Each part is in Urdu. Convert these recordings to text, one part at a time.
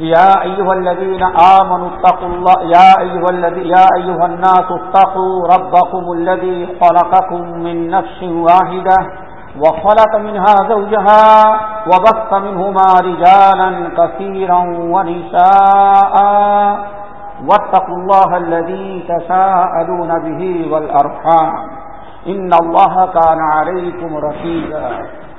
يا أيها الذين آمنوا اتقوا الله يا أيها, الذي يا أيها الناس اتقوا ربكم الذي خلقكم من نفس واحدة وخلق منها زوجها وبث منهما رجالا كثيرا ونساء. واتقوا الله الذي تساءلون به والأرحام. إن الله كان عليكم رسيلا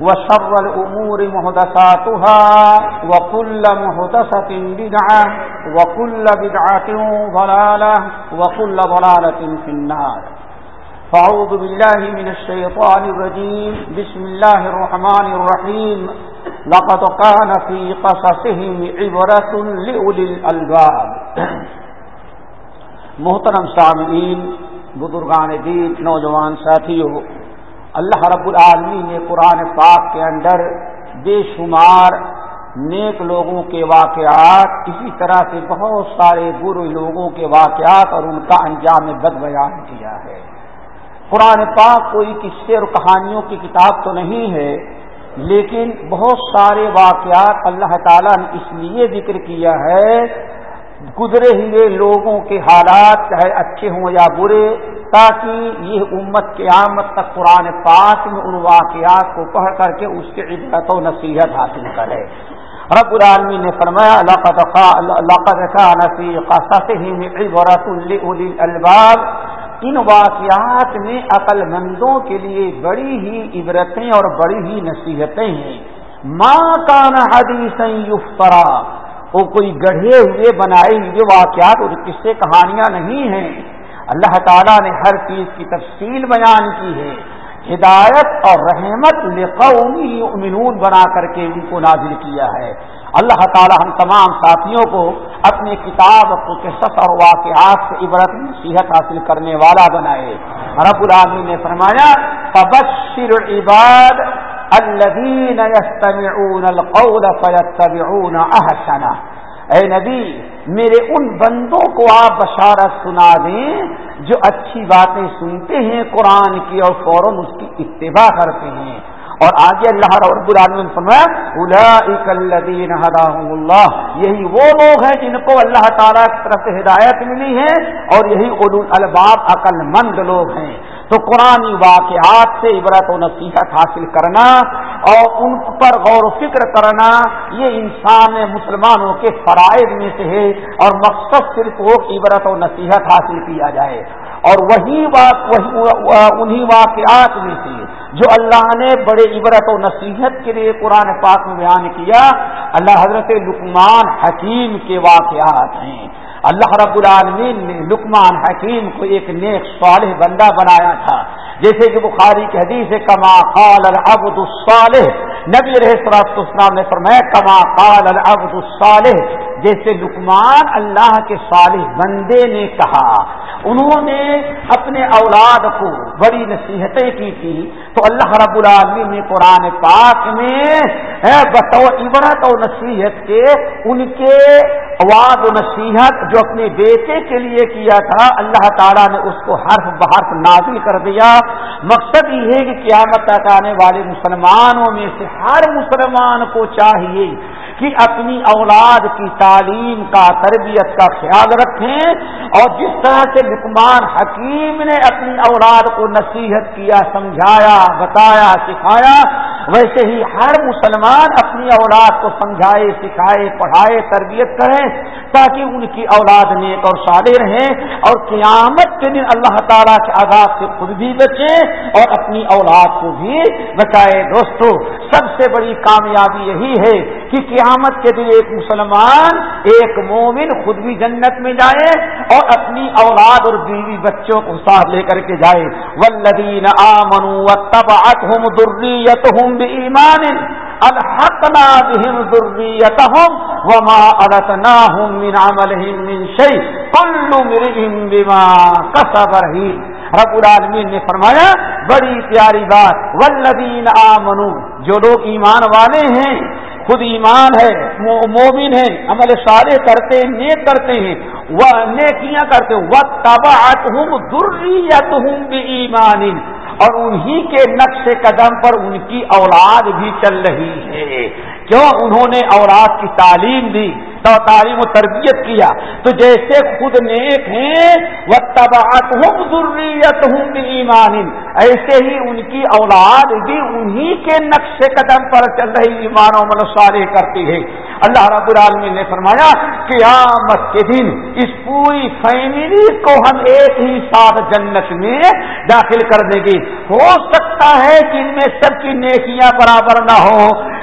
وشر الأمور مهدساتها وكل مهدسة بدعة وكل بدعة ضلالة وكل ضلالة في النار. فعوذ بالله من الشيطان الرجيم. بسم الله الرحمن الرحيم. لقد كان في قصصهم عبرة لأولي الألباب. محترم سامعین، بزرگان دین، نوجوان ساتھیوں اللہ رب العالمین نے قرآن پاک کے اندر بے شمار نیک لوگوں کے واقعات، اسی طرح سے بہت سارے برے لوگوں کے واقعات اور ان کا انجام بد بیان کیا ہے۔ قرآن پاک کوئی قصے اور کہانیوں کی کتاب تو نہیں ہے، لیکن بہت سارے واقعات اللہ تعالیٰ نے اس لیے ذکر کیا ہے، گزرے ہوئے لوگوں کے حالات، چاہے اچھے ہوں یا برے تاکہ یہ امت قیامت تک قرآن پاک میں ان واقعات کو پڑھ کر کے اس کے عبرت و نصیحت حاصل کرے۔ رب العالمی نے فرمایا الباب ان واقعات میں عقل مندوں کے لیے بڑی ہی عبرتیں اور بڑی ہی نصیحتیں ہیں۔ ماں کا نہ حدیث یفترا۔ وہ کوئی گڑھے ہوئے بنائے ہوئے واقعات اور قصے کہانیاں نہیں ہیں۔ اللہ تعالیٰ نے ہر چیز کی تفصیل بیان کی ہے۔ ہدایت اور رحمت لقومی امنون بنا کر کے ان کو نازل کیا ہے۔ اللہ تعالیٰ ہم تمام ساتھیوں کو اپنی کتاب کے سس اور واقعات سے عبرت نصیحت حاصل کرنے والا بنائے۔ رب العالمی نے فرمایا تبشر عباد القول فیتبعون احسنہ۔ اے نبی، میرے ان بندوں کو آپ بشارت سنا دیں جو اچھی باتیں سنتے ہیں قرآن کی اور فوراً اس کی اتباع کرتے ہیں۔ اور آگے اللہ رب العالمین فرمایا اللہ۔ یہی وہ لوگ ہیں جن کو اللہ تعالیٰ کی طرف سے ہدایت ملی ہے اور یہی الباب عقل مند لوگ ہیں۔ تو قرآن واقعات سے عبرت و نصیحت حاصل کرنا اور ان پر غور و فکر کرنا یہ انسان مسلمانوں کے فرائض میں سے ہے اور مقصد صرف وہ عبرت و نصیحت حاصل کیا جائے اور وہی بات انہی واقعات میں سے جو اللہ نے بڑے عبرت و نصیحت کے لیے قرآن پاک میں بیان کیا، اللہ حضرت لکمان حکیم کے واقعات ہیں۔ اللہ رب العالمین نے لکمان حکیم کو ایک نیک صالح بندہ بنایا تھا۔ جیسے کہ بخاری کی حدیث کما قال العبد الصالح۔ نبی السلام نے فرمایا، کما قال العبد الصالح۔ جیسے لکمان اللہ کے صالح بندے نے کہا، انہوں نے اپنے اولاد کو بڑی نصیحتیں کی تھی۔ تو اللہ رب العالمین نے قرآن پاک میں بطور عبرت اور نصیحت کے، ان کے واد و نصیحت جو اپنے بیٹے کے لیے کیا تھا، اللہ تعالیٰ نے اس کو حرف بحرف نازل کر دیا۔ مقصد یہ ہے کہ قیامت تک آنے والے مسلمانوں میں سے ہر مسلمان کو چاہیے کہ اپنی اولاد کی تعلیم کا تربیت کا خیال رکھیں اور جس طرح سے لکمان حکیم نے اپنی اولاد کو نصیحت کیا، سمجھایا، بتایا، سکھایا، ویسے ہی ہر مسلمان اپنی اولاد کو سمجھائے، سکھائے، پڑھائے، تربیت کرے تاکہ ان کی اولاد نیک اور سادے رہیں اور قیامت کے دن اللہ تعالیٰ کے آزاد سے خود بھی بچیں اور اپنی اولاد کو بھی بچائے۔ دوستو، سب سے بڑی کامیابی یہی ہے کہ قیامت کے دن ایک مسلمان، ایک مومن خود بھی جنت میں جائے اور اپنی اولاد اور بیوی بچوں کو ساتھ لے کر کے جائے۔ ولدین آمنو تب اتم درریت ہوں ایمان الحقنا بهم ذريتهم وما ألتناهم من عملهم من شيء۔ كل مرئ بما كسب رهين رب العالمین نے فرمایا، بڑی پیاری بات۔ ولدین آمنو جو لوگ ایمان والے ہیں خود ایمان ہے مومن ہے عمل سارے کرتے ہیں، نیک کرتے ہیں، وہ نیکیاں کرتے وہ تباہت ہوں دریت ہوں بھی ایمان اور انہی کے نقش قدم پر ان کی اولاد بھی چل رہی ہے۔ کیوں؟ انہوں نے اولاد کی تعلیم دی۔ تو تعلیم و تربیت کیا۔ تو جیسے خود نیک ہیں وہ تباہت ہوں ضروریت ہوں ایمان ایسے ہی ان کی اولاد بھی انہی کے نقش قدم پر چل رہی ایمان و منصارے کرتی ہے۔ اللہ رب العالمین نے فرمایا، قیامت کے دن اس پوری فیملی کو ہم ایک ہی ساتھ جنت میں داخل کر دیں گے۔ ہو سکتا ہے کہ ان میں سب کی نیکیاں برابر نہ ہوں۔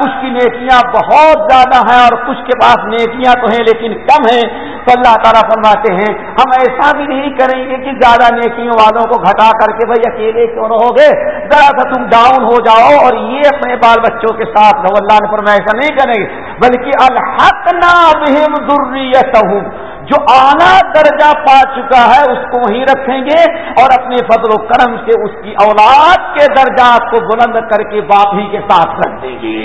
کچھ کی نیکیاں بہت زیادہ ہیں اور کچھ کے پاس نیکیاں تو ہیں لیکن کم ہیں۔ تو اللہ تعالیٰ فرماتے ہیں، ہم ایسا بھی نہیں کریں گے کہ زیادہ نیکیوں والوں کو گھٹا کر کے بھائی اکیلے کیوں نہ ہوگے۔ ذرا سا تم ڈاؤن ہو جاؤ اور یہ اپنے بال بچوں کے ساتھ۔ رہو اللہ نے فرمایا، ایسا نہیں کریں گے۔ بلکہ الحق نام ضروریت جو اعلیٰ درجہ پا چکا ہے، اس کو وہیں رکھیں گے اور اپنے فضل و کرم سے اس کی اولاد کے درجات کو بلند کر کے باپ ہی کے ساتھ رکھ دیں گے۔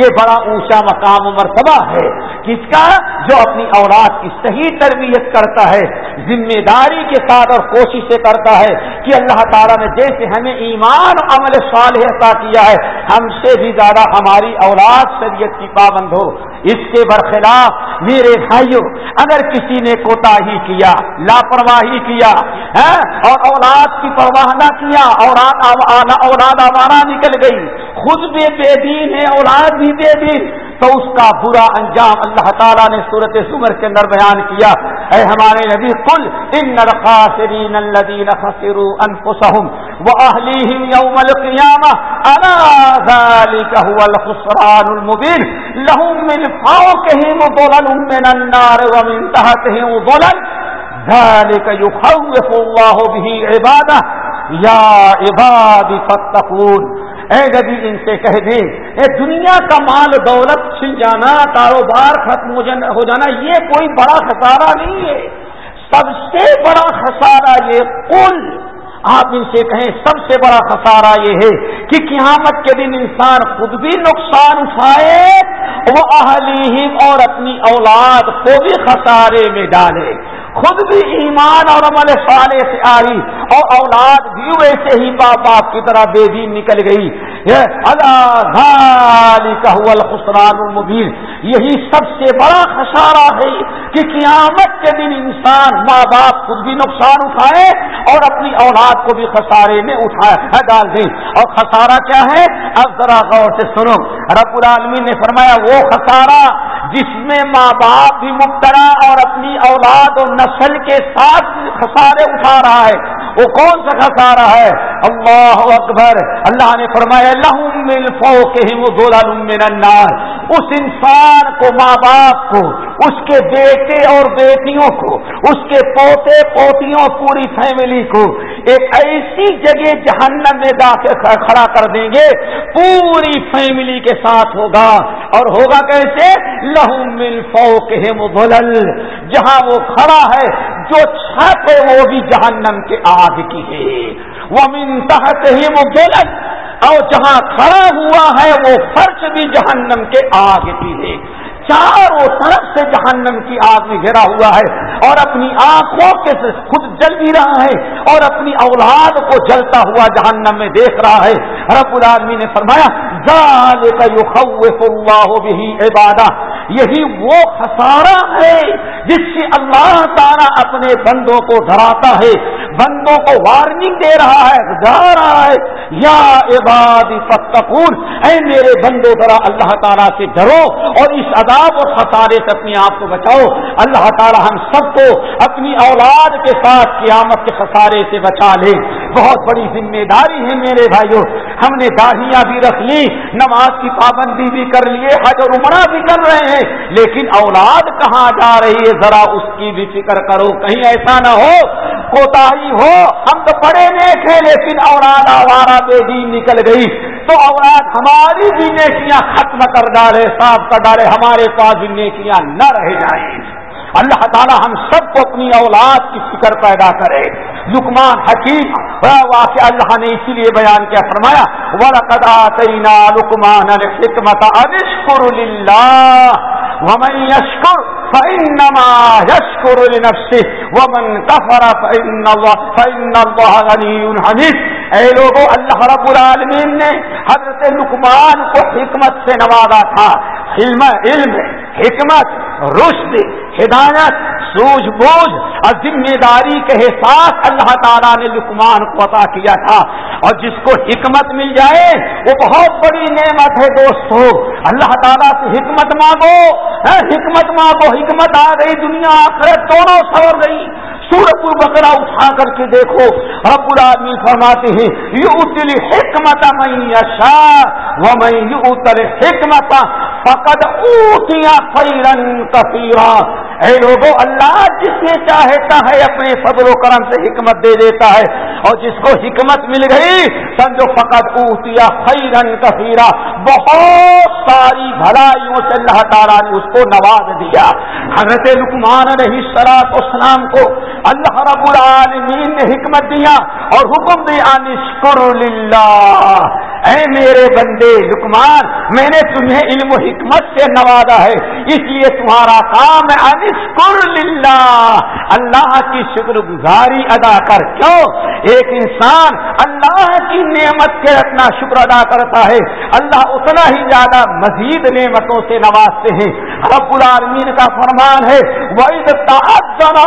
یہ بڑا اونچا مقام و مرتبہ ہے کس کا؟ جو اپنی اولاد کی صحیح تربیت کرتا ہے، ذمہ داری کے ساتھ اور کوشش سے کرتا ہے کہ اللہ تعالیٰ نے جیسے ہمیں ایمان عمل صالح عطا کیا ہے، ہم سے بھی زیادہ ہماری اولاد شریعت کی پابند ہو۔ اس کے برخلاف میرے بھائیوں اگر کسی نے کوتا ہی کیا، لاپرواہی کیا ہاں، اور اولاد کی پرواہ نہ کیا، اولاد اولاد آوارہ نکل گئی، خود بھی بے دین ہے، اولاد بھی تو اس کا برا انجام اللہ تعالیٰ نے صورت سمر کے اندر بیان کیا۔ اے ہمارے نبی کل ان الخاسرین الذین خسروا انفسهم واهليهم يوم القيامه الا ذلك هو الخسران المبين لهم من فوقهم ظلل من النار ومن تحتهم ظلل۔ ذلك يخوف الله به عباده یا عباد فتقون۔ اے نبی ان سے کہہ دیں، اے دنیا کا مال، دولت چھل جانا کاروبار ختم ہو جانا یہ کوئی بڑا خسارہ نہیں ہے۔ سب سے بڑا خسارہ یہ کل آپ ان سے کہیں، سب سے بڑا خسارہ یہ ہے کہ قیامت کے دن انسان خود بھی نقصان اٹھائے، وہ اہلی اور اپنی اولاد کو بھی خسارے میں ڈالے۔ خود بھی ایمان اور عمل صالح سے آئی اور اولاد بھی ویسے ہی باپ باپ کی طرح بے دین نکل گئی۔ الخسران المبین۔ یہی سب سے بڑا خسارہ ہے کہ قیامت کے دن انسان ماں باپ خود بھی نقصان اٹھائے اور اپنی اولاد کو بھی خسارے میں اٹھائے۔ ہاں، ڈال دیں۔ اور خسارہ کیا ہے؟ اب ذرا غور سے سنو۔ رب العالمین نے فرمایا، وہ خسارہ جس میں ماں باپ بھی مبتلا اور اپنی اولاد اور نسل کے ساتھ خسارے اٹھا رہا ہے۔ وہ کون سا خسارا ہے؟ اللہ اکبر۔ اللہ نے فرمایا النار۔ اس انسان کو ماں باپ کو، اس کے بیٹے اور بیٹیوں کو، اس کے پوتے پوتیوں پوری فیملی کو ایک ایسی جگہ جہنم میں کھڑا کر دیں گے، پوری فیملی کے ساتھ ہوگا۔ اور ہوگا کیسے؟ لہو مل فو جہاں وہ کھڑا ہے، جو چھت ہے وہ بھی جہنم کے آگ کی ہے۔ وہ تحت ہی وہ بولن اور جہاں کھڑا ہوا ہے وہ فرش بھی جہنم کے آگ کی ہے۔ چاروں طرف سے جہنم کی آگ میں گھرا ہوا ہے اور اپنی آنکھوں کے خود جل بھی رہا ہے اور اپنی اولاد کو جلتا ہوا جہنم میں دیکھ رہا ہے۔ رب العالمی نے فرمایا عبادہ۔ یہی وہ خسارہ ہے جس سے اللہ تعالیٰ اپنے بندوں کو ڈراتا ہے۔ بندوں کو وارننگ دے رہا ہے جا رہا ہے۔ یا عبادی فتقون، اے میرے بندو ذرا اللہ تعالیٰ سے ڈرو اور اس ادا عذاب اور خسارے سے اپنے آپ کو بچاؤ۔ اللہ تعالیٰ ہم سب کو اپنی اولاد کے ساتھ قیامت کے خسارے سے بچا لے۔ بہت بڑی ذمہ داری ہے میرے بھائیوں ہم نے داڑیاں بھی رکھ لی، نماز کی پابندی بھی کر لیے، حج اور عمرہ بھی کر رہے ہیں۔ لیکن اولاد کہاں جا رہی ہے؟ ذرا اس کی بھی فکر کرو۔ کہیں ایسا نہ ہو کوتا ہو۔ ہم تو پڑھے نہیں تھے لیکن اولاد آوارا بے دین نکل گئی۔ تو اولاد ہماری بھی نیکیاں ختم کر ڈالے، صاف کر ڈالے، ہمارے پاس بھی نیکیاں نہ رہ جائیں۔ اللہ تعالی ہم سب کو اپنی اولاد کی فکر پیدا کرے۔ لکمان حکیم واقع اللہ نے اسی لیے بیان کیا، فرمایا، وَلَقَدْ آتَيْنَا لُقْمَانَ الْحِكْمَةَ أَنِشْكُرُ لِلَّهِ وَمَنْ يَشْكُرْ فإنما يشكر لنفسه ومن كفر فإن الله فإن الله غني حميد اے لوگوں اللہ رب العالمین نے حضرت لقمان کو حکمت سے نوازا تھا۔ علم علم، حکمت، رشد، ہدایت سوجھ بوجھ اور ذمہ داری کے احساس اللہ تعالیٰ نے لکمان کو عطا کیا تھا۔ اور جس کو حکمت مل جائے، وہ بہت بڑی نعمت ہے دوستو۔ اللہ تعالیٰ سے حکمت مانگو ہاں، حکمت مانگو، حکمت آ گئی، دنیا آخرت دونوں سور گئی۔ سورت البقرہ اٹھا کر کے دیکھو، رب العالمین فرماتے ہیں یو اتل حکمت میں شاہ وہ میں یو اتر حکمت فقد اوتیا فیرن کثیرہ اے لوگوں اللہ جس سے چاہتا ہے اپنے فضل و کرم سے حکمت دے دیتا ہے اور جس کو حکمت مل گئی، سمجھو فقط اوتیا خیرن کثیرا۔ بہت ساری بھلائیوں سے اللہ تعالیٰ نے اس کو نواز دیا۔ حضرت لکمان علیہ سلاط اسلام کو اللہ رب العالمین نے حکمت دیا اور حکم دیا نشکر للہ۔ اے میرے بندے لکمان میں نے تمہیں علم و حکمت سے نوازا ہے، اس لیے تمہارا کام ہے انسکر للہ۔ اللہ کی شکر گزاری ادا کر۔ کیوں؟ ایک انسان اللہ کی نعمت کے اتنا شکر ادا کرتا ہے۔ اللہ اتنا ہی زیادہ مزید نعمتوں سے نوازتے ہیں۔ رب العالمین کا فرمان ہے، وَإِذْ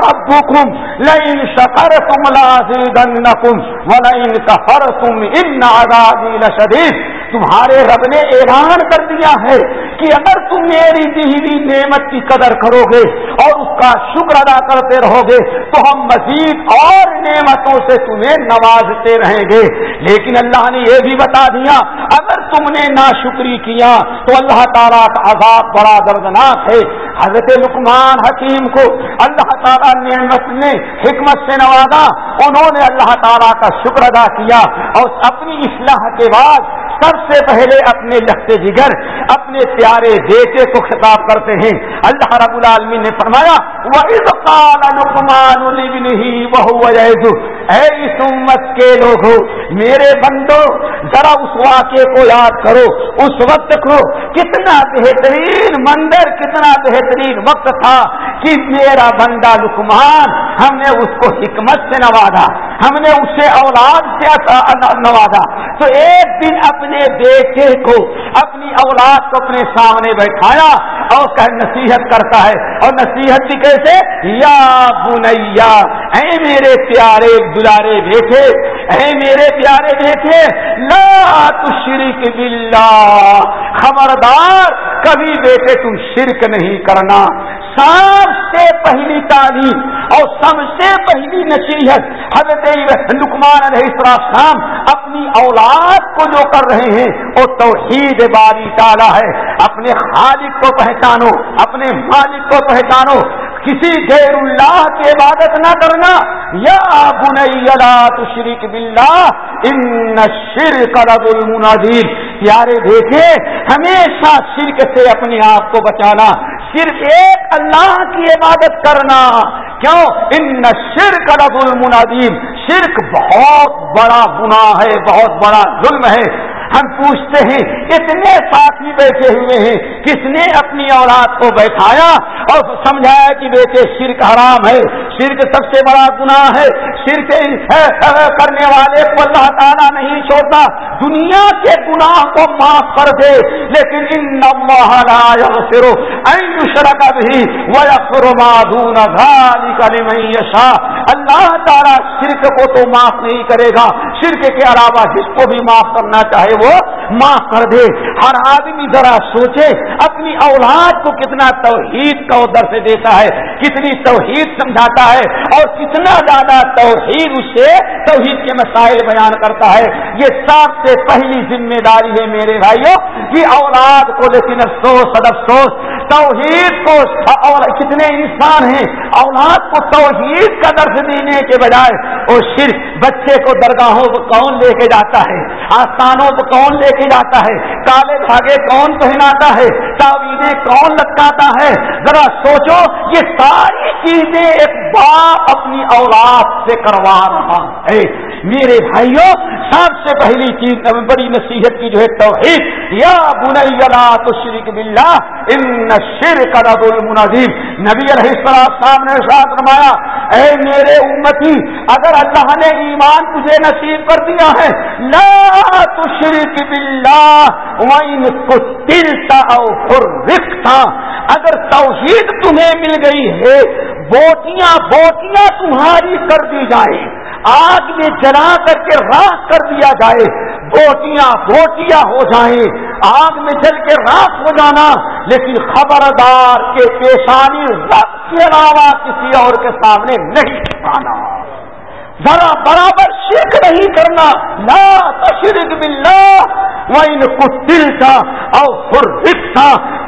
رَبُّكُمْ لَئِن شَكَرْتُمْ لَازِدَنَّكُمْ وَلَئِن كَفَرْتُمْ إِنَّ عَذَابِي لَشَدِيدٌ۔ تمہارے رب نے اعلان کر دیا ہے کہ اگر تم میری دی نعمت کی قدر کرو گے اور اس کا شکر ادا کرتے رہو گے تو ہم مزید اور نعمتوں سے تمہیں نوازتے رہیں گے۔ لیکن اللہ نے یہ بھی بتا دیا، اگر تم نے نا شکری کیا تو اللہ تعالیٰ کا عذاب بڑا دردناک ہے۔ حضرت لکمان حکیم کو اللہ تعالیٰ نعمت نے حکمت سے نوازا، انہوں نے اللہ تعالیٰ کا شکر ادا کیا اور اپنی اصلاح کے بعد سب سے پہلے اپنے لگتے جگر، اپنے پیارے بیٹے کو خطاب کرتے ہیں۔ اللہ رب العالمین نے فرمایا اے اس امت کے لوگ میرے بندو، ذرا اس واقعے کو یاد کرو۔ اس وقت کو کتنا بہترین مندر کتنا بہترین وقت تھا کہ میرا بندہ لکمان ہم نے اس کو حکمت سے نوازا۔ ہم نے اسے اولاد سے نوازا۔ تو ایک دن اپنے بیٹے کو اپنی اولاد کو اپنے سامنے بیٹھایا اور کہ نصیحت کرتا ہے۔ اور نصیحت بھی کیسے؟ یا بنیا، اے میرے پیارے دلارے بیٹے، اے میرے پیارے بیٹے، لا تشرک باللہ۔ خبردار کبھی بیٹے تم شرک نہیں کرنا۔ سب سے پہلی تعلیم اور سب سے پہلی نصیحت حضرت لکمان علیہ السلام اپنی اولاد کو جو کر رہے ہیں، وہ توحید باری تعالیٰ ہے۔ اپنے خالق کو پہچانو، اپنے مالک کو پہچانو۔ کسی غیر اللہ کی عبادت نہ کرنا۔ یا بنیا تشرک باللہ، ان شرک رب المنادین پیارے دیکھے، ہمیشہ شرک سے اپنے آپ کو بچانا، صرف ایک اللہ کی عبادت کرنا۔ کیوں؟ ان شرک رب المنادیم شرک بہت بڑا گناہ ہے، بہت بڑا ظلم ہے۔ ہم پوچھتے ہیں، اتنے ساتھی بیٹھے ہوئے ہیں، کس نے اپنی اولاد کو بیٹھایا اور سمجھایا کہ بیٹے، شرک حرام ہے؟ شرک سب سے بڑا گناہ ہے۔ شرک کرنے والے کو اللہ تعالیٰ نہیں چھوڑتا۔ دنیا کے گناہ کو معاف کر دے، لیکن ان صرو شرک بھی اللہ تعالیٰ شرک کو تو معاف نہیں کرے گا۔ شرک کے علاوہ جس کو بھی معاف کرنا چاہے وہ معاف کر دے۔ ہر آدمی ذرا سوچے اپنی اولاد کو کتنا توحید کا ادھر سے دیتا ہے، کتنی توحید سمجھاتا ہے اور کتنا زیادہ توحید اس سے توحید کے مسائل بیان کرتا ہے۔ یہ سب سے پہلی ذمہ داری ہے میرے بھائیوں کہ اولاد کو لیکن افسوس افسوس۔ توحید کو اور کتنے انسان ہیں، اولاد کو توحید کا درد دینے کے بجائے وہ صرف بچے کو درگاہوں کو کون لے کے جاتا ہے؟ آستانوں کو کون لے کھلاتا جاتا ہے۔ کالے دھاگے کون پہناتا ہے؟ تعویذیں کون لٹکاتا ہے؟ ذرا سوچو، یہ ساری چیزیں ایک باپ اپنی اولاد سے کروا رہا ہے۔ میرے بھائیوں، سب سے پہلی چیز بڑی نصیحت کی جو ہے توحید، یا بنیا تو شریک بلّہ ان شر کا رب المنظیم نبی علیہ السلام نے ساتھ رمایا اے میرے امتی، اگر اللہ نے ایمان تجھے نصیب کر دیا ہے، لا تو شرک بلّہ وائن کو دل تھا اور تھا اگر توحید تمہیں مل گئی ہے، بوٹیاں بوٹیاں تمہاری کر دی جائیں۔ آگ میں جلا کر کے راک کر دیا جائے بوٹیاں بوٹیاں ہو جائیں آگ میں جل کے راک ہو جانا، لیکن خبردار کے پیشانی رب کے علاوہ کسی اور کے سامنے نہیں آنا ذرا برابر شرک نہیں کرنا۔ لا تشرک باللہ وَإِن قُتِلْتَ أَوْ فُرِّقْتَ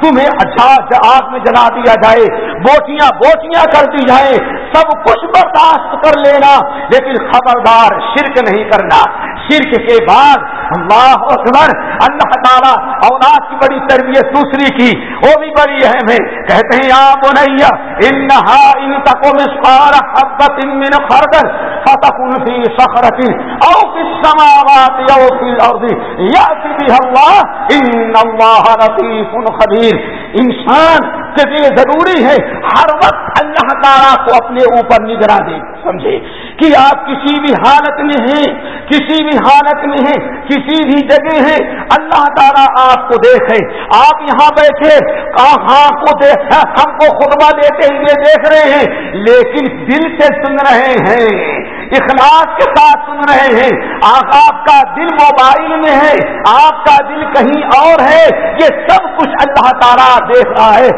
تمہیں اچھا آگ میں جلا دیا جائے۔ بوٹیاں بوٹیاں کر دی جائے سب کچھ برداشت کر لینا، لیکن خبردار شرک نہیں کرنا۔ شرک کے بعد اللہ اکبر، اللہ تعالیٰ اولاد کی بڑی تربیت دوسری کی، وہ بھی بڑی اہم ہے۔ کہتے ہیں آپ بنیا انہا ان تکو مسکار حبت ان من خردر فتکن فی سخرت او فی السماوات او فی الارض یاتی بھی اللہ، ان اللہ رفیف خبیر۔ انسان کے لیے ضروری ہے، ہر وقت اللہ تعالیٰ کو اپنے اوپر نگرا دے، سمجھے؟ کہ آپ کسی بھی حالت میں ہیں، کسی بھی حالت میں ہیں، کسی بھی جگہ ہیں، اللہ تعالیٰ آپ کو دیکھے۔ آپ یہاں بیٹھے، کہاں کو دیکھ ہم کو خطبہ دیتے ہوئے دیکھ رہے ہیں، لیکن دل سے سن رہے ہیں۔ اخلاص کے ساتھ سن رہے ہیں۔ آپ کا دل موبائل میں ہے۔ آپ کا دل کہیں اور ہے یہ سب کچھ اللہ تعالیٰ دیکھ رہا ہے۔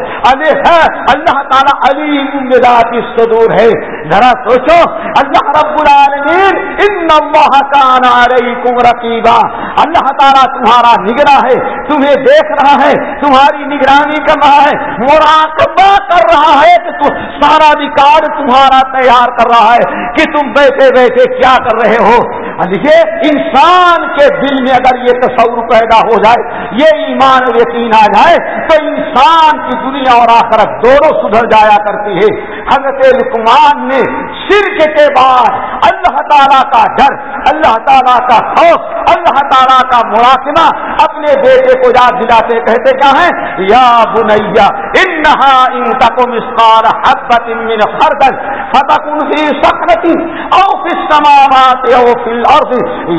ہاں، اللہ تعالیٰ علی مداتی صدور ہے۔ ذرا سوچو، اللہ رب العالمین ان اللہ کا نارئی کم رقیبہ اللہ تعالیٰ تمہارا نگرا ہے، تمہیں دیکھ رہا ہے، تمہاری نگرانی کر رہا ہے، مراقبہ کر رہا ہے کہ تو سارا ریکارڈ تمہارا تیار کر رہا ہے کہ تم بیٹھے بیٹھے کیا کر رہے ہو۔ دیکھیے، انسان کے دل میں اگر یہ تصور پیدا ہو جائے، یہ ایمان یقین آ جائے، تو انسان کی دنیا اور آخرت دونوں سدھر جایا کرتی ہے۔ حضرت لکمان نے شرک کے بعد اللہ تعالیٰ کا ڈر، اللہ تعالیٰ کا خوف، اللہ تعالیٰ کا مراقبہ اپنے بیٹے کو یاد دلاتے کہتے کیا ہیں؟ یا بنیا ان انہا ان تک مسکار حبت من خردل فتکن فی سخرتی او فی السماوات او فی الارض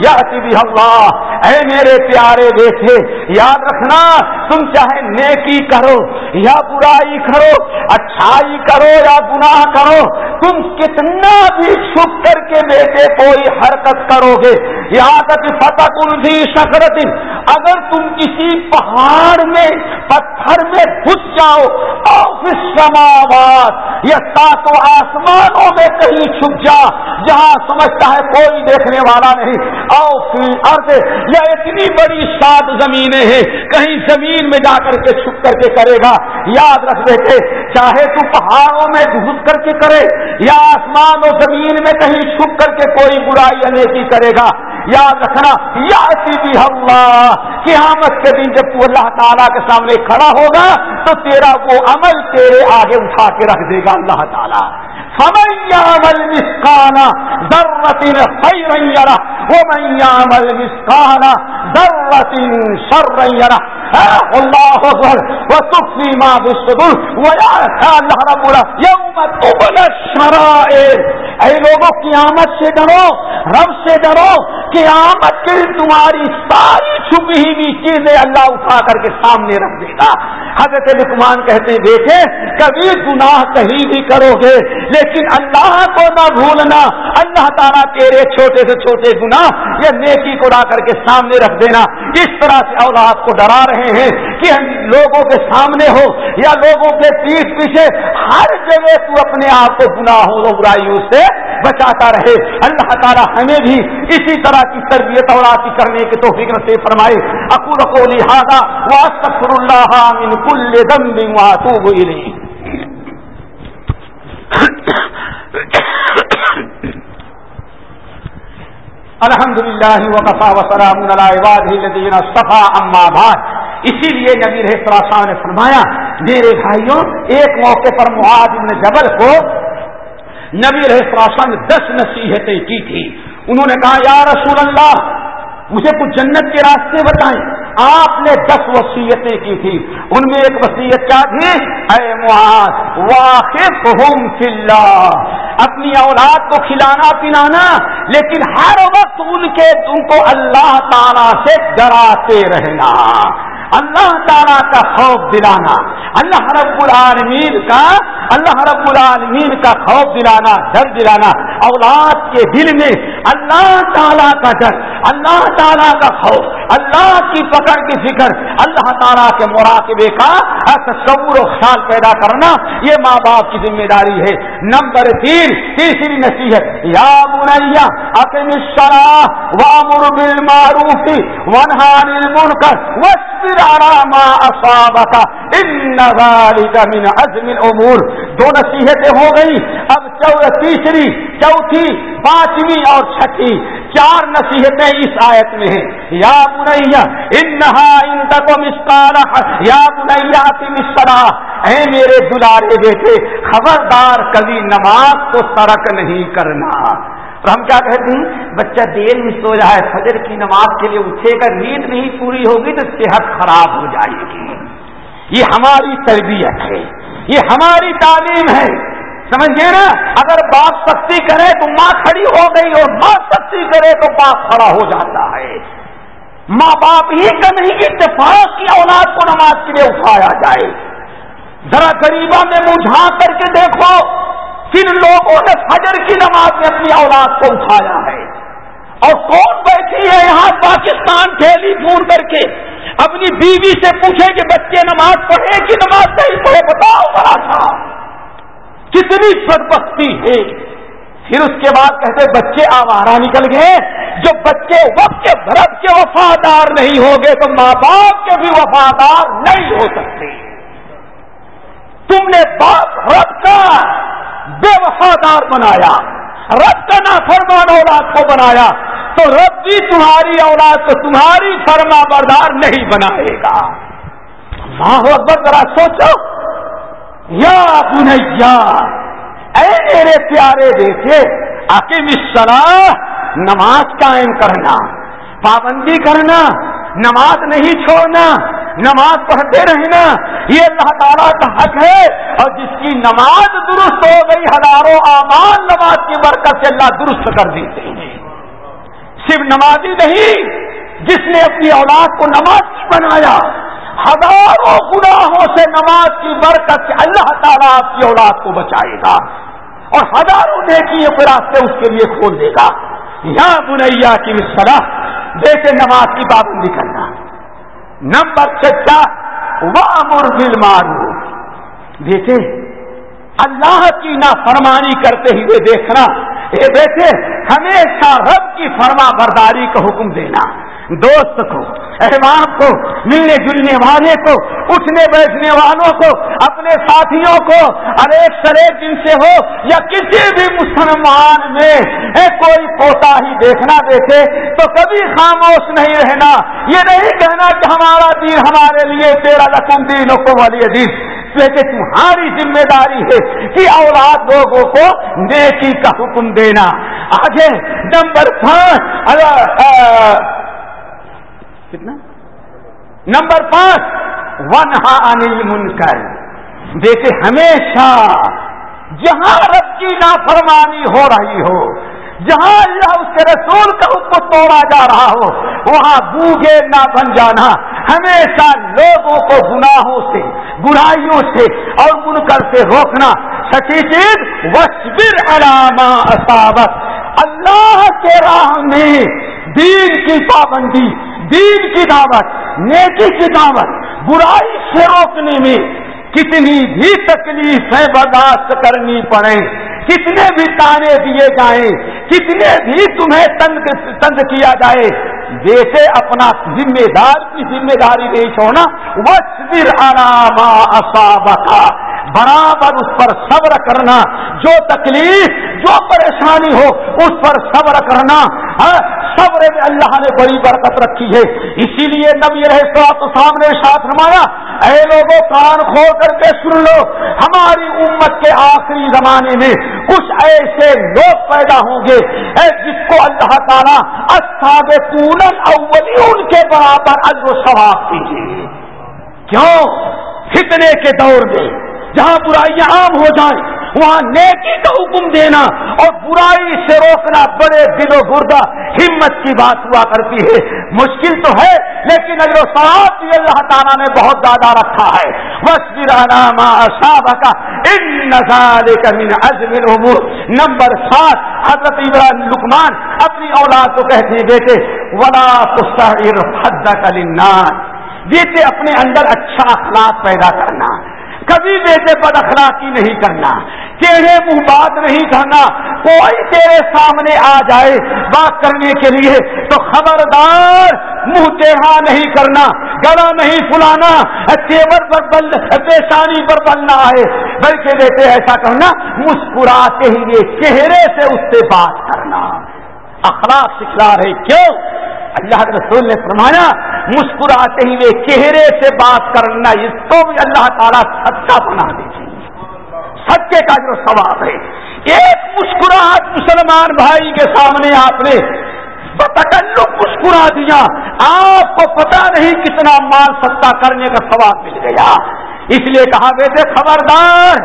یاتی بھی اللہ اے میرے پیارے بیٹے، یاد رکھنا، تم چاہے نیکی کرو یا برائی کرو، اچھائی کرو یا گناہ کرو، تم کتنا بھی چھپ کر کے بیٹے کوئی حرکت کرو گے۔ یہاں تک فتح کن بھی شکرت اگر تم کسی پہاڑ میں، پتھر میں گھس جاؤ سماوات یا ساتوں آسمانوں میں کہیں چھپ جا، جہاں سمجھتا ہے کوئی دیکھنے والا نہیں۔ او فی ارد یا اتنی بڑی سات زمینیں ہیں، کہیں زمین میں جا کر کے چھپ کر کے کرے گا۔ یاد رکھ دیتے چاہے تو پہاڑوں میں گھس کر کے کرے، یا آسمان و زمین میں کہیں چھپ کر کے کوئی برائی انیتی کرے گا۔ یاد رکھنا یا بھی اللہ۔ قیامت کے دن جب تو اللہ تعالیٰ کے سامنے کھڑا ہوگا، تو تیرا وہ عمل تیرے آگے اٹھا کے رکھ دے گا اللہ تعالیٰ۔ وہ میاں مل مسکانا ضرورت سر اللہ وہ ماں بسدر وہ اللہ رب یوم تبل شرائر اے لوگوں، قیامت سے ڈرو، رب سے ڈرو۔ قیامت کے تمہاری ساری چھپی ہوئی چیزیں اللہ اٹھا کر کے سامنے رکھ دے گا۔ حضرت لکمان کہتے دیکھے کبھی گناہ کہیں بھی کرو گے۔ لیکن اللہ کو نہ بھولنا، اللہ تعالیٰ تیرے چھوٹے سے چھوٹے گناہ یا نیکی کو لا کر کے سامنے رکھ دینا۔ اس طرح سے اولاد کو ڈرا رہے ہیں کہ ہم لوگوں کے سامنے ہو یا لوگوں کے پیٹ پیچھے، ہر جگہ تو اپنے آپ کو گناہوں اور برائیوں سے بچاتا رہے۔ اللہ تعالیٰ ہمیں بھی اسی طرح کی تربیت اور آتی کرنے کے تو فکر سے فرمائے۔ اکور کو لہٰذا واسطر اللہ من کل ذنب واتوب الیہ۔ الحمد للہ وقفا وسلام الدین صفا اما بھائی اسی لیے نبی رہا نے فرمایا، میرے بھائیوں، ایک موقع پر معاذ بن جبل کو نبی رہا نے دس نصیحتیں کی تھی۔ انہوں نے کہا، یا رسول اللہ، مجھے کچھ جنت کے راستے بتائیں۔ آپ نے دس وسیعتیں کی تھی۔ ان میں ایک وسیعت کیا تھی؟ اے معاذ واقف ہوں اپنی اولاد کو کھلانا، پلانا، لیکن ہر وقت ان کے ان کو اللہ تعالی سے ڈراتے رہنا۔ اللہ تعالیٰ کا خوف دلانا، اللہ رب العالمین کا، اللہ رب العالمین کا خوف دلانا، ڈر دلانا، اولاد کے دل میں اللہ تعالیٰ کا ڈر اللہ تعالیٰ کا خوف، اللہ کی پکڑ کی فکر، اللہ تعالیٰ کے مراقبے کا تصور و خیال پیدا کرنا، یہ ماں باپ کی ذمہ داری ہے۔ نمبر تین، تیسری نصیحت، یا بنیا اپنی شراہ وامر بالمعروف ونہان المنکر وصبر ما اصابك ان ذلك من عزم الامور۔ دو نصیحتیں ہو گئی اب تیسری، چوتھی، پانچویں اور چھٹی۔ چار نصیحتیں اس آیت میں ہیں۔ یا بنیا، انہا ان تک یا بنیا مسرا اے میرے دلارے بیٹے، خبردار کبھی نماز کو ترک نہیں کرنا۔ اور ہم کیا کہتے ہیں؟ بچہ دیر میں سو جائے فجر کی نماز کے لیے اٹھے گا، نیند نہیں پوری ہوگی تو صحت خراب ہو جائے گی۔ یہ ہماری تربیت ہے، یہ ہماری تعلیم ہے۔ سمجھے نا؟ اگر باپ سختی کرے تو ماں کھڑی ہو گئی اور ماں سختی کرے تو باپ کھڑا ہو جاتا ہے۔ ماں باپ ہی کا نہیں، اتفاق کی اولاد کو نماز کے لیے اٹھایا جائے۔ ذرا غریبا میں مجھا کر کے دیکھو، کن لوگوں نے فجر کی نماز میں اپنی اولاد کو اٹھایا ہے۔ اور کون بیٹھی ہے یہاں پاکستان ٹھیلی فون کر کے؟ اپنی بیوی سے پوچھے کہ بچے نماز پڑھے کہ نماز نہیں پڑھے بتاؤ بڑا تھا کتنی سربستی ہے۔ پھر اس کے بعد کہتے بچے آوارہ نکل گئے۔ جو بچے وقت کے برف کے وفادار نہیں ہو گئے تو ماں باپ کے بھی وفادار نہیں ہو سکتے۔ تم نے باپ رب کا بے وفادار بنایا، رب کا نا فرمان اولاد کو بنایا، تو رب بھی تمہاری اولاد کو تمہاری فرما بردار نہیں بنائے گا۔ ماں اکبر، ذرا سوچو۔ یا بنیا، اے میرے پیارے دیکھے عقیم الصلاح نماز قائم کرنا، پابندی کرنا، نماز نہیں چھوڑنا، نماز پڑھتے رہنا، یہ اللہ تعالیٰ کا حق ہے، اور جس کی نماز درست ہو گئی، ہزاروں آمان نماز کی برکت سے اللہ درست کر دیتے ہیں۔ صرف نمازی نہیں، جس نے اپنی اولاد کو نماز بنایا ہزاروں گناہوں سے نماز کی برکت سے اللہ تعالیٰ آپ کی اولاد کو بچائے گا اور ہزاروں نیکی کی راستے اس کے لیے کھول دے گا۔ یہاں بنیا کی صلاح بیٹے، نماز کی پابندی کرنا۔ نمبر چچا وامر بل مارو دیکھے اللہ کی نا فرمانی کرتے ہوئے دیکھنا۔ یہ بیٹے، ہمیشہ رب کی فرما برداری کا حکم دینا۔ دوست کو، احباب کو، ملنے جلنے والے کو، اٹھنے بیٹھنے والوں کو، اپنے ساتھیوں کو، ارے سرے جن سے ہو یا کسی بھی مسلمان میں کوئی کوتا ہی دیکھنا دیکھے تو کبھی خاموش نہیں رہنا۔ یہ نہیں کہنا کہ ہمارا دین ہمارے لیے تیرا رقم دین کو والی دین۔ لیکن تمہاری ذمہ داری ہے کہ اولاد لوگوں کو نیکی کا حکم دینا۔ آگے نمبر پانچ کتنا؟ نمبر پانچ ون ہا انل منکر دیکھے ہمیشہ جہاں رب کی نافرمانی ہو رہی ہو، جہاں اللہ اس کے رسول کا اس کو توڑا جا رہا ہو، وہاں بوگے نہ بن جانا۔ ہمیشہ لوگوں کو گناہوں سے، برائیوں سے اور منکر سے روکنا۔ سچی چیز وصبر علامہ اصابت اللہ کے راہ میں دین کی پابندی دین کی دعوت، نیکی کی دعوت، برائی سے روکنے میں کتنی بھی تکلیفیں برداشت کرنی پڑے، کتنے بھی تانے دیے جائیں، کتنے بھی تمہیں تنگ تنگ کیا جائے جیسے اپنا ذمہ دار کی ذمہ داری پیش ہونا وسبر وہ آرام برابر اس پر صبر کرنا۔ جو تکلیف، جو پریشانی ہو، اس پر صبر کرنا۔ ہاں، صبر میں اللہ نے بڑی برکت رکھی ہے۔ اسی لیے نبی رہے تو سامنے ساتھ نمایا اے کان کھول کر کے سن لو، ہماری امت کے آخری زمانے میں کچھ ایسے لوگ پیدا ہوں گے جس کو اللہ تعالیٰ اصحاب پونن اولی ان کے برابر و ثواب دیجیے کیوں؟ فتنے کے دور میں، جہاں برائیاں عام ہو جائیں وہاں نیکی کا حکم دینا اور برائی سے روکنا بڑے دل و گردہ ہمت کی بات ہوا کرتی ہے۔ مشکل تو ہے، لیکن اگر صاحب بھی اللہ تعالیٰ نے بہت زیادہ رکھا ہے۔ کا ان نمبر سات، حضرت ابراہیم لکمان اپنی اولاد کو کہتے ہیں بیٹے، ولا حد جیسے اپنے اندر اچھا اخلاق پیدا کرنا۔ کبھی بیٹے بد اخلاقی نہیں کرنا۔ تیرے منہ بات نہیں کرنا، کوئی تیرے سامنے آ جائے بات کرنے کے لیے، تو خبردار منہ ٹیڑھا نہیں کرنا، گلا نہیں فلانا چیور پر بل، پیشانی پر بلنا ہے بلکہ بیٹے، ایسا کرنا، مسکراتے ہی چہرے سے اس سے بات کرنا۔ اخلاق سکھلا رہے، کیوں؟ اللہ کے رسول نے فرمایا، مسکراتے ہوئے، چہرے سے بات کرنا اس کو بھی اللہ تعالیٰ سچا بنا دیجیے سچے کا جو سواب ہے۔ ایک مسکراہٹ مسلمان بھائی کے سامنے آپ نے بتکلق مسکرا دیا۔ آپ کو پتا نہیں کتنا مال ستا کرنے کا سواب مل گیا۔ اس لیے کہا، بیٹے خبردار،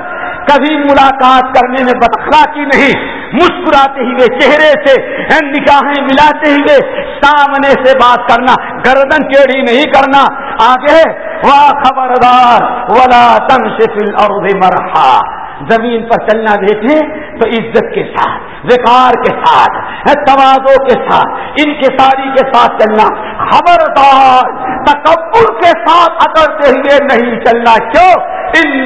کبھی ملاقات کرنے میں بدخلا کی نہیں۔ مسکراتے ہوئے چہرے سے نکاحیں ملاتے ہوئے سامنے سے بات کرنا، گردن ٹیڑھی نہیں کرنا۔ آگے وہ خبردار، ولا تن سے فل اور مرحا۔ زمین پر چلنا دیکھیں تو عزت کے ساتھ، وقار کے ساتھ توازوں کے ساتھ ان کے ساری کے ساتھ چلنا۔ خبردار، تکبر کے ساتھ اکڑتے ہوئے نہیں چلنا کیوں؟ ان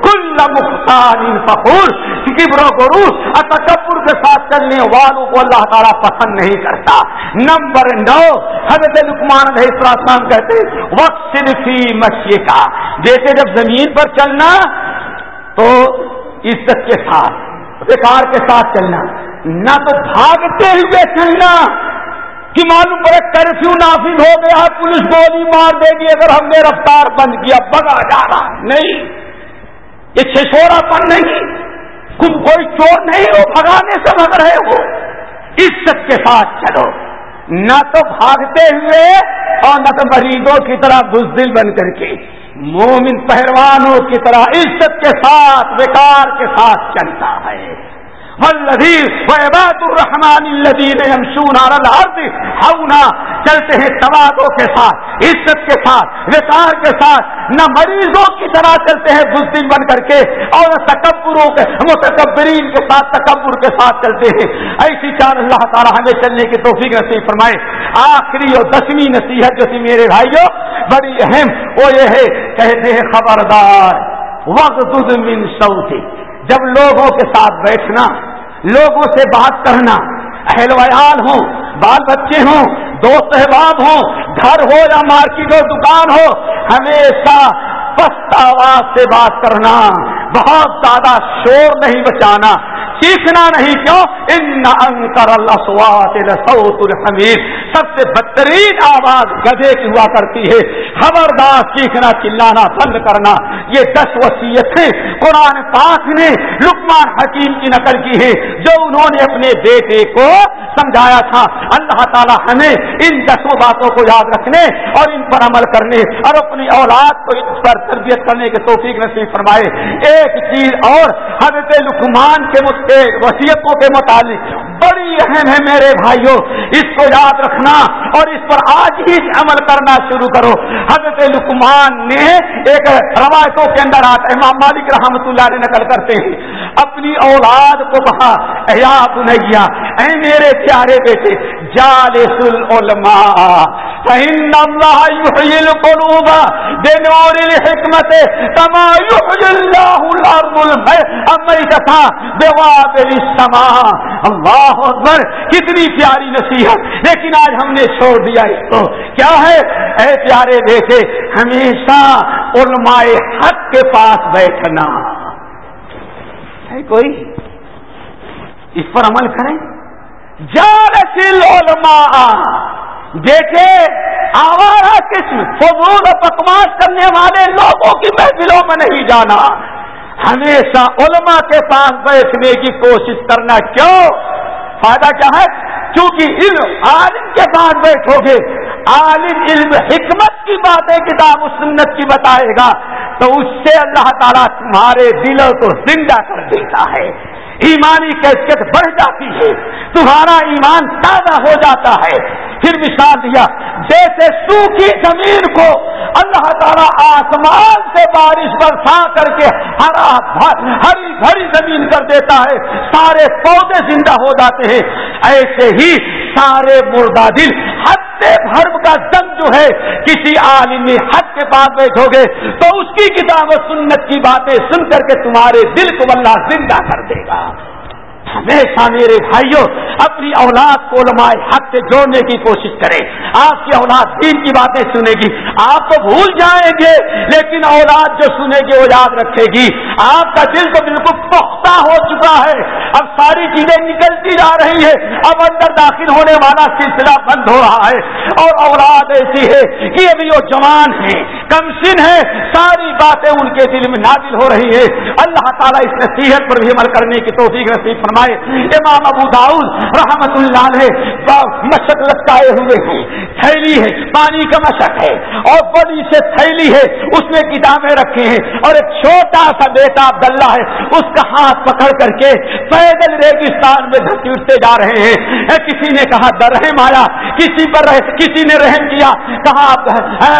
کل مختار فخور۔ کبر و غرور تکبر کے ساتھ چلنے والوں کو اللہ تعالیٰ پسند نہیں کرتا۔ نمبر نو، حضرت لکمان علیہ السلام کہتے وقت صرفی مشی کا جیسے جب زمین پر چلنا تو عزت کے ساتھ، وقار کے ساتھ چلنا۔ نہ تو بھاگتے ہوئے چلنا۔ کہ معلوم پڑے کرفیو نافذ ہو گیا؟ پولیس گولی مار دے گی اگر ہم نے رفتار بند کیا بگا جا رہا نہیں، یہ چھوڑا پن نہیں۔ تم کوئی چور نہیں ہو، بھگانے سے بھگ رہے ہو۔ عزت کے ساتھ چلو۔ نہ تو بھاگتے ہوئے اور نہ تو مریضوں کی طرح بزدل بن کر کے۔ مومن پہلوانوں کی طرح عزت کے ساتھ وقار کے ساتھ چلتا ہے۔ الرحمان الدین ہونا چلتے ہیں توادوں کے ساتھ، عزت کے ساتھ، وقار کے ساتھ، نہ مریضوں کی طرح چلتے ہیں بزدل بن کر کے، اور تکبروں کے، متکبرین کے ساتھ، تکبر کے ساتھ چلتے ہیں۔ ایسی چار اللہ تعالیٰ ہمیں چلنے کی توفیق نصیب فرمائے۔ آخری اور دسویں نصیحت جو تھی میرے بھائیوں، بڑی اہم، وہ یہ ہے، کہتے ہیں خبردار وقت من سعودی جب لوگوں کے ساتھ بیٹھنا لوگوں سے بات کرنا۔ اہل ویال ہوں، بال بچے ہوں، دوست احباب ہوں، گھر ہو یا مارکیٹ ہو، دکان ہو، ہمیشہ پست آواز سے بات کرنا۔ بہت زیادہ شور نہیں بچانا۔ سیکھنا نہیں کیوں؟ ان انکر الحمید۔ سب سے بدترین آواز گدے کی ہوا کرتی ہے۔ خبردار سیکھنا، چلانا، بند کرنا۔ یہ دس وسیعتیں قرآن پاک نے لکمان حکیم کی نقل کی ہے جو انہوں نے اپنے بیٹے کو سمجھایا تھا۔ اللہ تعالیٰ ہمیں ان دسوں باتوں کو یاد رکھنے اور ان پر عمل کرنے اور اپنی اولاد کو اس پر تربیت کرنے کے توفیق نصیب فرمائے۔ ایک چیز اور، حضرت لکمان کے وسیعتوں کے متعلق بڑی اہم ہے میرے بھائیوں اس کو یاد رکھنا اور اس پر آج ہی عمل کرنا شروع کرو۔ حضرت لکمان نے ایک روایتوں کے اندر آتا امام مالک رحمت اللہ نے نقل کرتے ہیں۔ اپنی اولاد کو کہا ایا بنیا، اے میرے پیارے بیٹے، جالس العلماء فإن الله يحيي القلوب بنور الحكمة كما يحيي الله الأرض الميتة بوابل السماء اللہ اکبر کتنی پیاری نصیحت۔ لیکن آج ہم نے چھوڑ دیا اس کو۔ کیا ہے؟ اے پیارے بیٹے، ہمیشہ علماء حق کے پاس بیٹھنا۔ ہے کوئی، اس پر عمل کریں۔ جالسل علماء دیکھے آوارہ قسم فضول پکواس کرنے والے لوگوں کی محفلوں میں نہیں جانا۔ ہمیشہ علماء کے پاس بیٹھنے کی کوشش کرنا کیوں؟ فائدہ کیا ہے؟ کیونکہ علم عالم کے پاس بیٹھو گے۔ عالم علم حکمت کی باتیں کتاب و سنت کی بتائے گا۔ تو اس سے اللہ تعالیٰ تمہارے دلوں کو زندہ کر دیتا ہے۔ ایمانی کیفیت بڑھ جاتی ہے، تمہارا ایمان تازہ ہو جاتا ہے۔ پھر مثال دیا، جیسے سوکھی زمین کو اللہ تعالیٰ آسمان سے بارش برسا کر کے ہرا ہری بھری زمین کر دیتا ہے، سارے پودے زندہ ہو جاتے ہیں۔ ایسے ہی سارے مردہ دل حد بھرم کا دم جو ہے کسی عالمی حق کے پاس بیٹھو گے تو اس کی کتاب و سنت کی باتیں سن کر کے تمہارے دل کو اللہ زندہ کر دے گا ہمیشہ میرے بھائیوں اپنی اولاد کو علماء حق سے جوڑنے کی کوشش کریں۔ آپ کی اولاد دین کی باتیں سنے گی، آپ تو بھول جائیں گے، لیکن اولاد جو سنے گی وہ یاد رکھے گی۔ آپ کا دل تو بالکل پختہ ہو چکا ہے۔ اب ساری چیزیں نکلتی جا رہی ہے اب اندر داخل ہونے والا سلسلہ بند ہو رہا ہے۔ اور اولاد ایسی ہے کہ ابھی وہ جوان ہے کمسن ہے ساری باتیں ان کے دل میں نازل ہو رہی ہے اللہ تعالیٰ اس نصیحت پر بھی عمل کرنے کی توفیق نصیب فرمائے۔ فرمائے امام ابو داؤد رحمت اللہ نے مشق لٹکائے ہوئے ہیں۔ تھیلی ہے پانی کا مشق ہے۔ اور بڑی سے تھیلی ہے اس میں کتابیں رکھے ہیں۔ اور ایک چھوٹا سا بیٹا عبداللہ ہے اس کا ہاتھ پکڑ کر کے پیدل ریگستان میں دھکی اٹھتے جا رہے ہیں۔ کسی نے کہا درہم آیا کسی پر رہ, کسی نے رحم کیا؟ کہا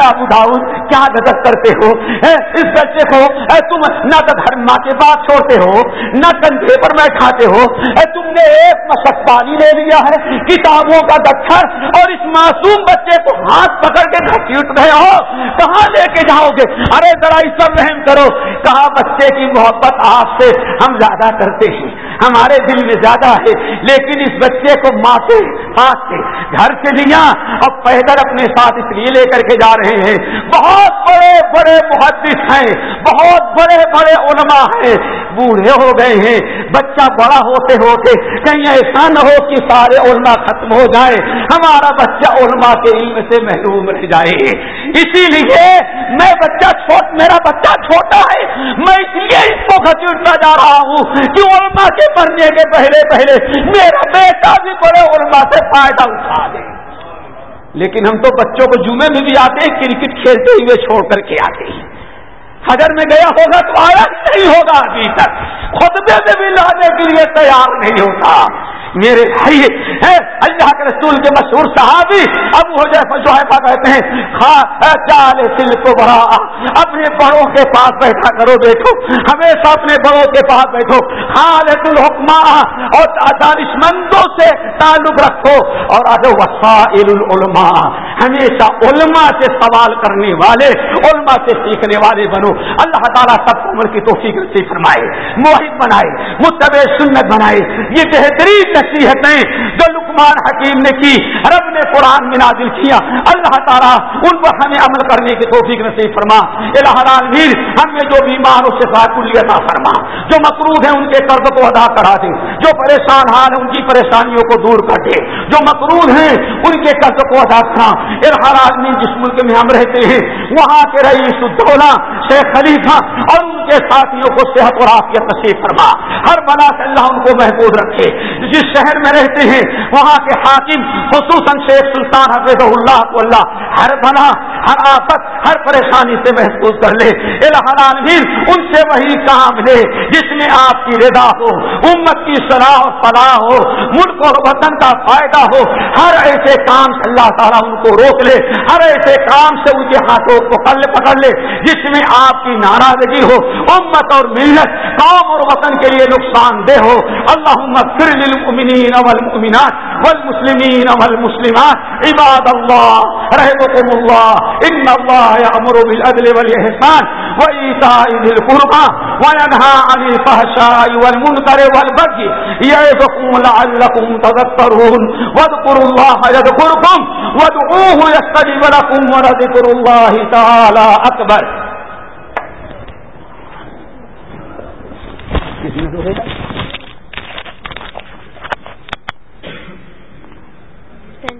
ابو داؤد کیا نظر کرتے ہو؟ اس بچے کو تم نہ تو گھر ماں کے پاس چھوڑتے ہو نہ کندھے پر بیٹھاتے ہو تم نے ایک مشق پانی لے لیا ہے۔ کتابوں کا دکھر اور اس معصوم بچے کو ہاتھ پکڑ کے گھسیٹ رہے ہو کہاں لے کے جاؤ گے؟ ارے ذرا اس پر رحم کرو۔ کہا بچے کی محبت آپ سے ہم زیادہ کرتے ہیں۔ ہمارے دل میں زیادہ ہے۔ لیکن اس بچے کو ماں سے، ہاتھ سے، گھر سے لیا۔ اور پیدل اپنے ساتھ اس لیے لے کر کے جا رہے ہیں۔ بہت بڑے بڑے محدث ہیں۔ بہت بڑے بڑے علماء ہیں۔ بوڑھے ہو گئے ہیں، بچہ بڑا ہوتے ہوتے کہیں ایسا نہ ہو کہ سارے علماء ختم ہو جائے ہمارا بچہ علماء کے علم سے محروم رہ جائے۔ اسی لیے میں بچہ چھوٹ، میرا بچہ چھوٹا ہے، میں اس لیے اس کو کھچوٹتا جا رہا ہوں کہ علماء کے پڑھنے کے پہلے پہلے میرا بیٹا بھی بڑے علماء سے فائدہ اٹھا دے لیکن ہم تو بچوں کو جمعے میں بھی آتے ہیں، کرکٹ کھیلتے ہوئے چھوڑ کر کے آتے ہیں۔ اگر میں گیا ہوگا تو آیا نہیں ہوگا ابھی تک۔ خطبے میں بھی لانے کے لیے تیار نہیں ہوتا۔ میرے بھائی ہے اللہ کے رسول کے مشہور صحابی اب وہ کہتے ہیں چال سل کو بڑا اپنے بڑوں کے پاس بیٹھا کرو بیٹھو ہمیشہ اپنے بڑوں کے پاس بیٹھو۔ خالد الحکما اور دانش مندوں سے تعلق رکھو۔ اور آج وسائل العلماء، ہمیشہ علماء سے سوال کرنے والے، علماء سے سیکھنے والے بنو۔ اللہ تعالیٰ سب عمر کی توفیق سے فرمائے، موہد بنائے متب سنت بنائے۔ یہ بہترین نصیحتیں جو لکمان حکیم نے کی، رب نے قرآن میں نازل کیا۔ اللہ تعالیٰ ان پر ہمیں عمل کرنے کی توفیق نصیب فرما۔ العالمین، ہم میں جو بیمار اس سے ساتھ کلیتا فرما، جو مقروض ہیں ان کے قرض کو ادا کرا دے، جو پریشان حال ہیں ان کی پریشانیوں کو دور کر دے۔ جو مقروض ہیں ان کے قرض کو ادا کرا العالمین، جس ملک میں ہم رہتے ہیں، وہاں کے رئیس الدولہ شیخ خلیفہ اور ان کے ساتھیوں کو صحت اور عافیت نصیب فرما۔ ہر بنا سے اللہ ان کو محفوظ رکھے۔ جس شہر میں رہتے ہیں، وہاں کے حاکم، خصوصاً شیخ سلطان حفیظ اللہ کو اللہ، ہر بنا ہر آفت، ہر پریشانی سے محفوظ کر لے۔ العالمین، ان سے وہی کام لے جس میں آپ کی رضا ہو، امت کی صلاح و فلاح ہو، ملک اور وطن کا فائدہ ہو۔ ہر ایسے کام سے اللہ تعالیٰ ان کو روک لے۔ ہر ایسے کام سے ان کے ہاتھوں کو پکڑ لے جس میں آپ کی ناراضگی ہو۔ امت اور ملت قوم اور وطن کے لیے نقصان دہ ہو۔ اللہ پھر للمؤمنین والمؤمنات والمسلمین والمسلمات۔ عباد اللہ رحمكم اللہ۔ ان اللہ یامر بالعدل والاحسان وایتاء ذی القربى وینهى عن الفحشاء والمنکر والبغي یعظکم لعلکم تذکرون۔ واذکروا اللہ یذکرکم۔ وادعوه یستجب لكم ولذکر اللہ تعالی اکبر۔ کسی نے تو